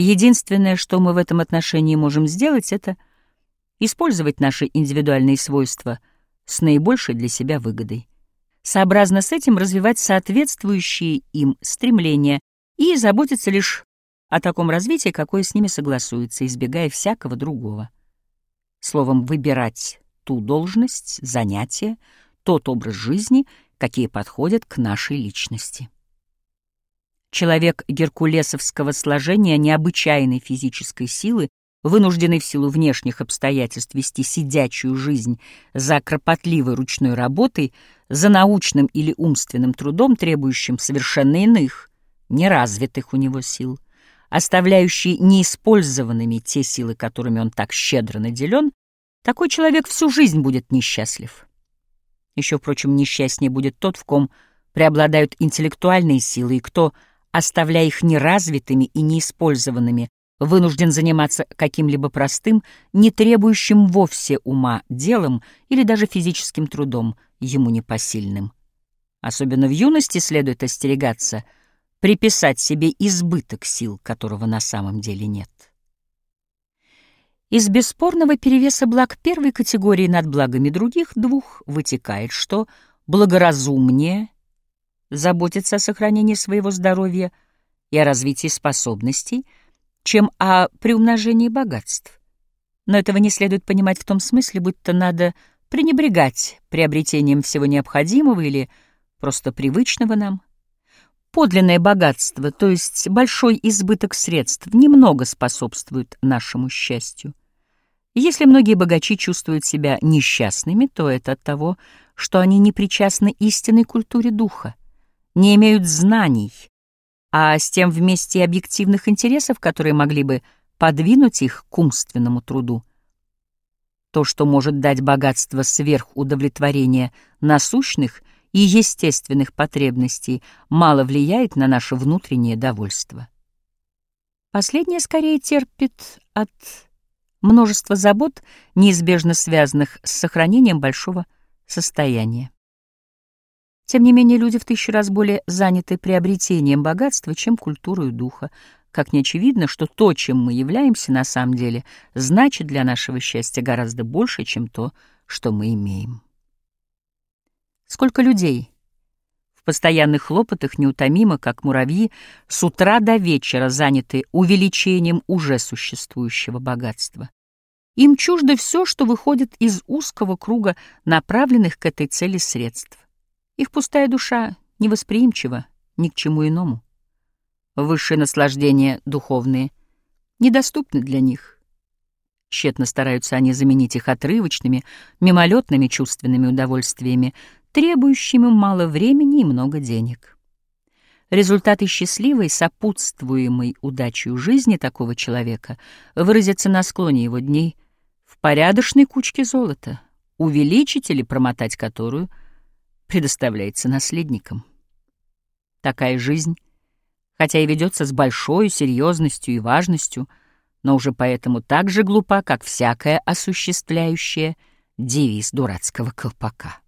Единственное, что мы в этом отношении можем сделать, это использовать наши индивидуальные свойства с наибольшей для себя выгодой. Сообразно с этим развивать соответствующие им стремления и заботиться лишь о таком развитии, какое с ними согласуется, избегая всякого другого. Словом, выбирать ту должность, занятие, тот образ жизни, какие подходят к нашей личности. Человек геркулесовского сложения необычайной физической силы, вынужденный в силу внешних обстоятельств вести сидячую жизнь за кропотливой ручной работой, за научным или умственным трудом, требующим совершенно иных, неразвитых у него сил, оставляющий неиспользованными те силы, которыми он так щедро наделен, такой человек всю жизнь будет несчастлив. Еще, впрочем, несчастнее будет тот, в ком преобладают интеллектуальные силы, и кто — оставляя их неразвитыми и неиспользованными, вынужден заниматься каким-либо простым, не требующим вовсе ума делом или даже физическим трудом, ему непосильным. Особенно в юности следует остерегаться приписать себе избыток сил, которого на самом деле нет. Из бесспорного перевеса благ первой категории над благами других двух вытекает, что благоразумнее — заботиться о сохранении своего здоровья и о развитии способностей, чем о приумножении богатств. Но этого не следует понимать в том смысле, будто надо пренебрегать приобретением всего необходимого или просто привычного нам. Подлинное богатство, то есть большой избыток средств, немного способствует нашему счастью. Если многие богачи чувствуют себя несчастными, то это от того, что они не причастны истинной культуре духа не имеют знаний, а с тем вместе и объективных интересов, которые могли бы подвинуть их к умственному труду. То, что может дать богатство сверх удовлетворения насущных и естественных потребностей, мало влияет на наше внутреннее довольство. Последнее скорее терпит от множества забот, неизбежно связанных с сохранением большого состояния. Тем не менее, люди в тысячу раз более заняты приобретением богатства, чем культурой духа. Как не очевидно, что то, чем мы являемся на самом деле, значит для нашего счастья гораздо больше, чем то, что мы имеем. Сколько людей в постоянных хлопотах неутомимо, как муравьи, с утра до вечера заняты увеличением уже существующего богатства. Им чуждо все, что выходит из узкого круга направленных к этой цели средств. Их пустая душа невосприимчива ни к чему иному. Высшие наслаждения духовные недоступны для них. Тщетно стараются они заменить их отрывочными, мимолетными чувственными удовольствиями, требующими мало времени и много денег. Результаты счастливой, сопутствуемой удачей жизни такого человека выразятся на склоне его дней в порядочной кучке золота, увеличить или промотать которую — предоставляется наследникам. Такая жизнь, хотя и ведется с большой серьезностью и важностью, но уже поэтому так же глупа, как всякая осуществляющая девиз дурацкого колпака.